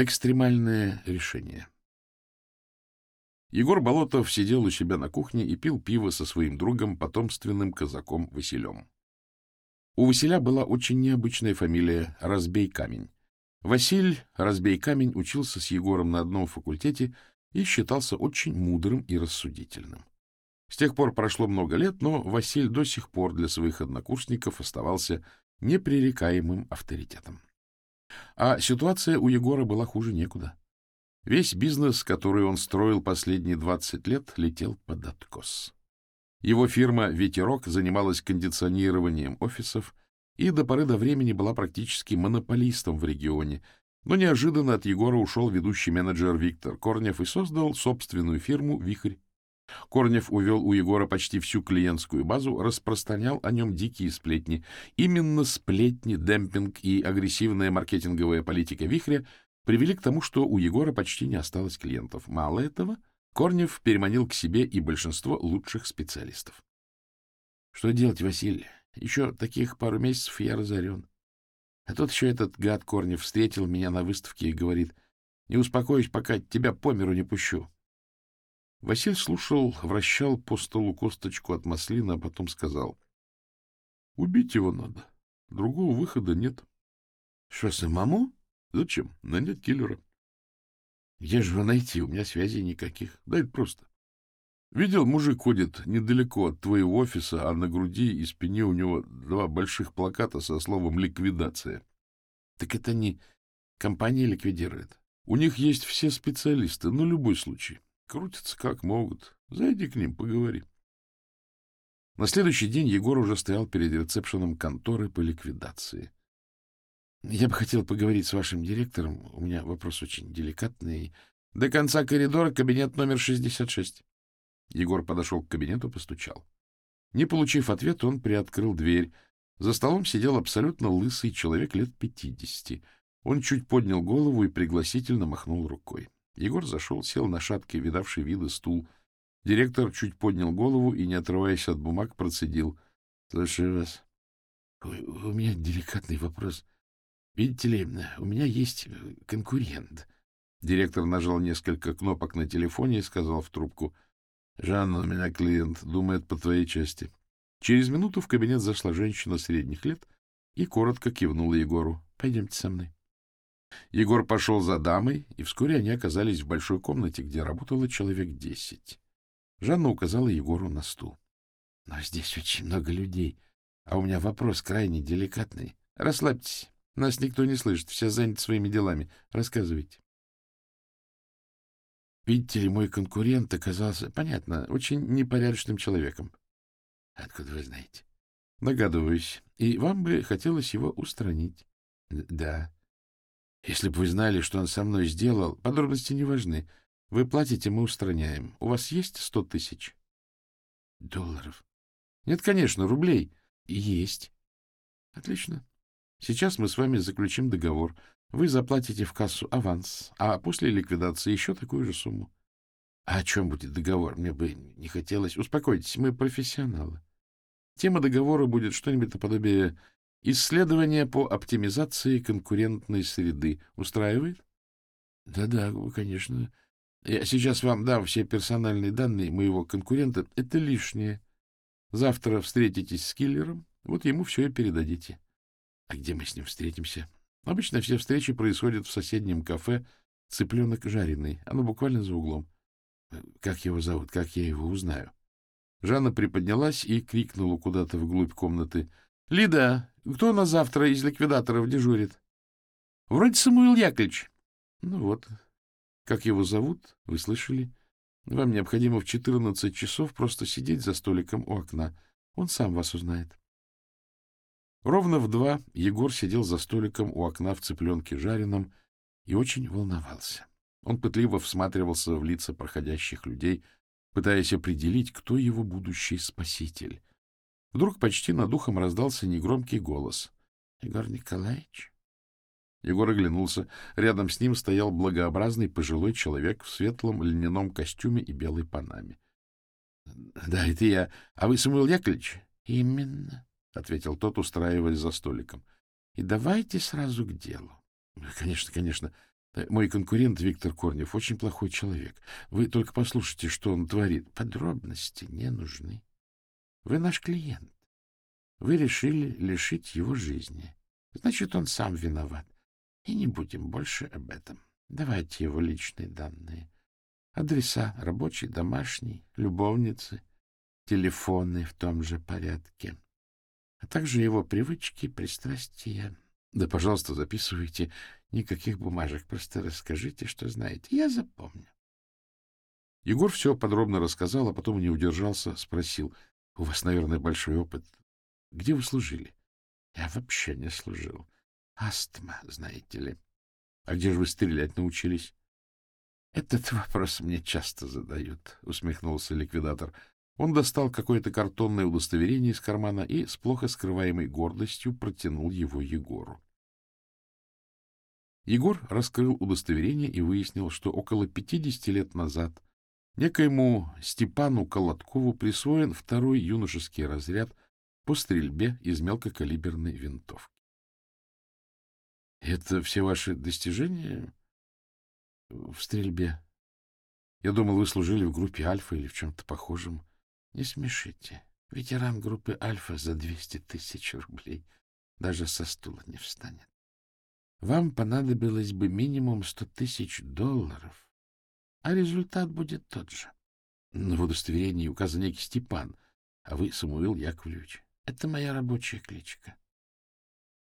Экстремальное решение. Егор Болотов сидел у себя на кухне и пил пиво со своим другом, потомственным казаком Василем. У Василя была очень необычная фамилия — Разбей камень. Василь Разбей камень учился с Егором на одном факультете и считался очень мудрым и рассудительным. С тех пор прошло много лет, но Василь до сих пор для своих однокурсников оставался непререкаемым авторитетом. А ситуация у Егора была хуже некуда. Весь бизнес, который он строил последние 20 лет, летел под откос. Его фирма «Ветерок» занималась кондиционированием офисов и до поры до времени была практически монополистом в регионе, но неожиданно от Егора ушел ведущий менеджер Виктор Корнев и создал собственную фирму «Вихрь». Корнев увел у Егора почти всю клиентскую базу, распространял о нем дикие сплетни. Именно сплетни, демпинг и агрессивная маркетинговая политика «Вихря» привели к тому, что у Егора почти не осталось клиентов. Мало этого, Корнев переманил к себе и большинство лучших специалистов. — Что делать, Василий? Еще таких пару месяцев я разорен. А тут еще этот гад Корнев встретил меня на выставке и говорит, не успокоюсь, пока тебя по миру не пущу. Василь слушал, вращал по столу косточку от маслина, а потом сказал. — Убить его надо. Другого выхода нет. — Что, самому? — Зачем? Нанять киллера. — Где же его найти? У меня связей никаких. Да это просто. Видел, мужик ходит недалеко от твоего офиса, а на груди и спине у него два больших плаката со словом «ликвидация». — Так это не компания ликвидирует. У них есть все специалисты, на любой случай. Крутятся как могут. Зайди к ним, поговори. На следующий день Егор уже стоял перед ресепшеном конторы по ликвидации. — Я бы хотел поговорить с вашим директором. У меня вопрос очень деликатный. До конца коридора кабинет номер 66. Егор подошел к кабинету, постучал. Не получив ответа, он приоткрыл дверь. За столом сидел абсолютно лысый человек лет пятидесяти. Он чуть поднял голову и пригласительно махнул рукой. Егор зашел, сел на шаткий, видавший виды стул. Директор чуть поднял голову и, не отрываясь от бумаг, процедил. — Слушаю вас. — У меня деликатный вопрос. Видите ли, у меня есть конкурент. Директор нажал несколько кнопок на телефоне и сказал в трубку. — Жанна, у меня клиент, думает по твоей части. Через минуту в кабинет зашла женщина средних лет и коротко кивнула Егору. — Пойдемте со мной. Егор пошел за дамой, и вскоре они оказались в большой комнате, где работало человек десять. Жанна указала Егору на стул. — Но здесь очень много людей, а у меня вопрос крайне деликатный. Расслабьтесь, нас никто не слышит, все заняты своими делами. Рассказывайте. Видите ли, мой конкурент оказался, понятно, очень непорядочным человеком. — Откуда вы знаете? — Догадываюсь. И вам бы хотелось его устранить. — Да. Если бы вы знали, что он со мной сделал, подробности не важны. Вы платите, мы устраняем. У вас есть сто тысяч? Долларов? Нет, конечно, рублей. Есть. Отлично. Сейчас мы с вами заключим договор. Вы заплатите в кассу аванс, а после ликвидации еще такую же сумму. А о чем будет договор? Мне бы не хотелось. Успокойтесь, мы профессионалы. Тема договора будет что-нибудь наподобие Исследование по оптимизации конкурентной среды устраивает? Да-да, конечно. Я сейчас вам дам все персональные данные моего конкурента. Это лишнее. Завтра встретитесь с киллером, вот ему все и передадите. А где мы с ним встретимся? Обычно все встречи происходят в соседнем кафе «Цыпленок жареный». Оно буквально за углом. Как его зовут? Как я его узнаю? Жанна приподнялась и крикнула куда-то вглубь комнаты. — Лида, кто на завтра из ликвидаторов дежурит? — Вроде Самуил Яковлевич. — Ну вот. Как его зовут, вы слышали? Вам необходимо в четырнадцать часов просто сидеть за столиком у окна. Он сам вас узнает. Ровно в два Егор сидел за столиком у окна в цыпленке жареном и очень волновался. Он пытливо всматривался в лица проходящих людей, пытаясь определить, кто его будущий спаситель. Вдруг почти над ухом раздался негромкий голос. — Егор Николаевич? Егор оглянулся. Рядом с ним стоял благообразный пожилой человек в светлом льняном костюме и белой панаме. — Да, это я. А вы Самуил Яковлевич? — Именно, — ответил тот, устраиваясь за столиком. — И давайте сразу к делу. — Конечно, конечно. Мой конкурент Виктор Корнев очень плохой человек. Вы только послушайте, что он творит. Подробности не нужны. Вы наш клиент. Вы решили лишить его жизни. Значит, он сам виноват. И не будем больше об этом. Давайте его личные данные. Адреса рабочий, домашний, любовницы, телефоны в том же порядке, а также его привычки, пристрастия. Да, пожалуйста, записывайте. Никаких бумажек, просто расскажите, что знаете. Я запомню. Егор все подробно рассказал, а потом не удержался, спросил. — У вас, наверное, большой опыт. Где вы служили? — Я вообще не служил. Астма, знаете ли. — А где же вы стрелять научились? — Этот вопрос мне часто задают, — усмехнулся ликвидатор. Он достал какое-то картонное удостоверение из кармана и с плохо скрываемой гордостью протянул его Егору. Егор раскрыл удостоверение и выяснил, что около 50 лет назад некоему Степану Колоткову присвоен второй юношеский разряд по стрельбе из мелкокалиберной винтовки. — Это все ваши достижения в стрельбе? Я думал, вы служили в группе «Альфа» или в чем-то похожем. Не смешите. Ветеран группы «Альфа» за 200 тысяч рублей даже со стула не встанет. Вам понадобилось бы минимум 100 тысяч долларов, а результат будет тот же. На удостоверении указан некий Степан, а вы Самуил Яковлевич. Это моя рабочая кличка.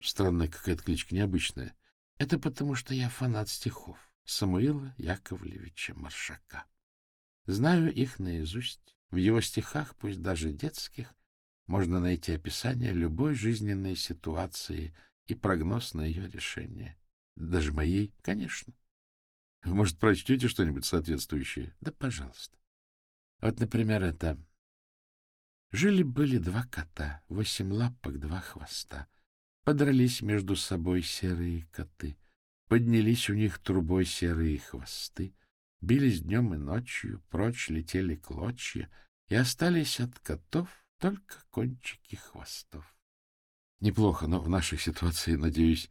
Странная какая-то кличка, необычная. Это потому, что я фанат стихов Самуила Яковлевича Маршака. Знаю их наизусть. В его стихах, пусть даже детских, можно найти описание любой жизненной ситуации и прогноз на ее решение. Даже моей, конечно. Может, прочтете что-нибудь соответствующее? Да, пожалуйста. Вот, например, это. Жили-были два кота, восемь лапок, два хвоста. Подрались между собой серые коты. Поднялись у них трубой серые хвосты. Бились днем и ночью, прочь летели клочья, и остались от котов только кончики хвостов. Неплохо, но в нашей ситуации, надеюсь,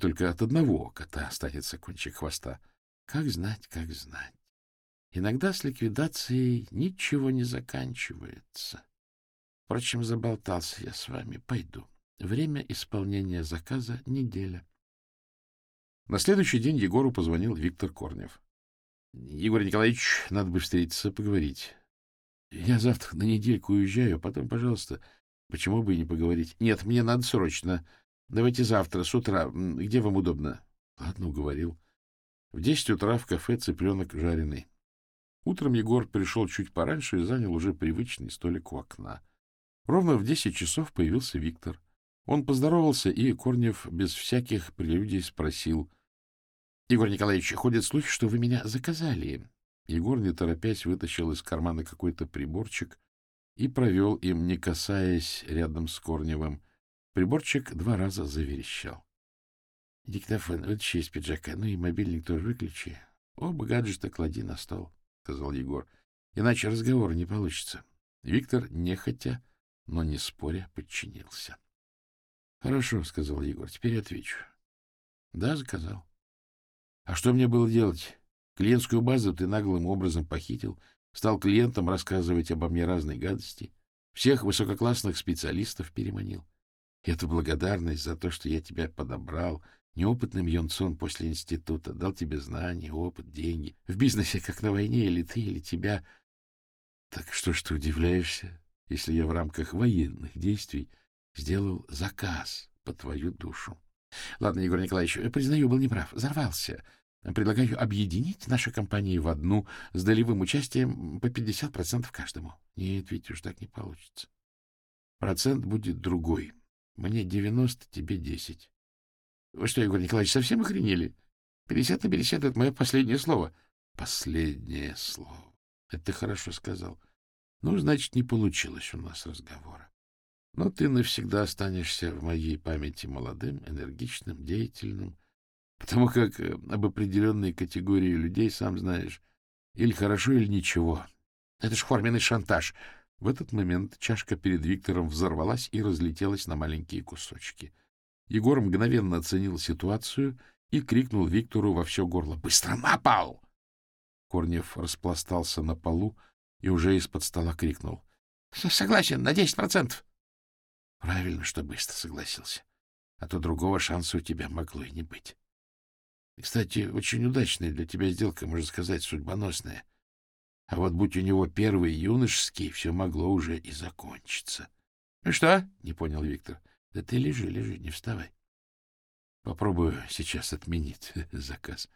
только от одного кота останется кончик хвоста. Как знать, как знать. Иногда с ликвидацией ничего не заканчивается. Впрочем, заболтался я с вами. Пойду. Время исполнения заказа — неделя. На следующий день Егору позвонил Виктор Корнев. Егор Николаевич, надо бы встретиться, поговорить. Я завтра на недельку уезжаю, а потом, пожалуйста, почему бы и не поговорить? Нет, мне надо срочно. Давайте завтра, с утра. Где вам удобно? Ладно, уговорил. В десять утра в кафе цыпленок жареный. Утром Егор пришел чуть пораньше и занял уже привычный столик у окна. Ровно в десять часов появился Виктор. Он поздоровался, и Корнев без всяких прелюдий спросил —— Егор Николаевич, ходят слухи, что вы меня заказали. Егор, не торопясь, вытащил из кармана какой-то приборчик и провел им, не касаясь рядом с Корневым. Приборчик два раза заверещал. — Диктофон вытащи из пиджака, ну и мобильник тоже выключи. Оба гаджета клади на стол, — сказал Егор. — Иначе разговор не получится. Виктор, нехотя, но не споря, подчинился. — Хорошо, — сказал Егор, — теперь отвечу. — Да, заказал. А что мне было делать? Клиентскую базу ты наглым образом похитил, стал клиентам рассказывать обо мне разные гадости, всех высококлассных специалистов переманил. Это благодарность за то, что я тебя подобрал, неопытным юнцом после института, дал тебе знания, опыт, деньги. В бизнесе, как на войне, или ты, или тебя. Так что ж ты удивляешься, если я в рамках военных действий сделал заказ по твою душу? Ладно, Егор Николаевич, признаю, был неправ. Взорвался. Предлагаю объединить наши компании в одну с долевым участием по 50% каждому. Нет, ведь уж так не получится. Процент будет другой. Мне 90, тебе 10. Вы что, Егор Николаевич, совсем охренели? 50 на 50 — это мое последнее слово. Последнее слово. Это ты хорошо сказал. Ну, значит, не получилось у нас разговора. Но ты навсегда останешься в моей памяти молодым, энергичным, деятельным, потому как э, об определенной категории людей, сам знаешь, или хорошо, или ничего. Это ж форменный шантаж. В этот момент чашка перед Виктором взорвалась и разлетелась на маленькие кусочки. Егор мгновенно оценил ситуацию и крикнул Виктору во все горло. «Быстро на пол!» Корнев распластался на полу и уже из-под стола крикнул. «Согласен, на десять процентов!» Правильно, что быстро согласился, а то другого шанса у тебя могло и не быть. Кстати, очень удачная для тебя сделка, можно сказать, судьбоносная. А вот будь у него первый юношеский, все могло уже и закончиться. — Ну что? — не понял Виктор. — Да ты лежи, лежи, не вставай. Попробую сейчас отменить заказ.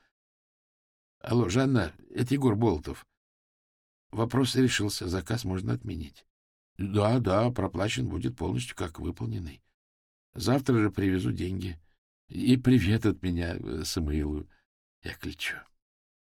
Алло, Жанна, это Егор Болотов. Вопрос решился, заказ можно отменить. Да, да, проплачен будет полностью, как выполненный. Завтра же привезу деньги. И привет от меня Самуилу Яковлевичу.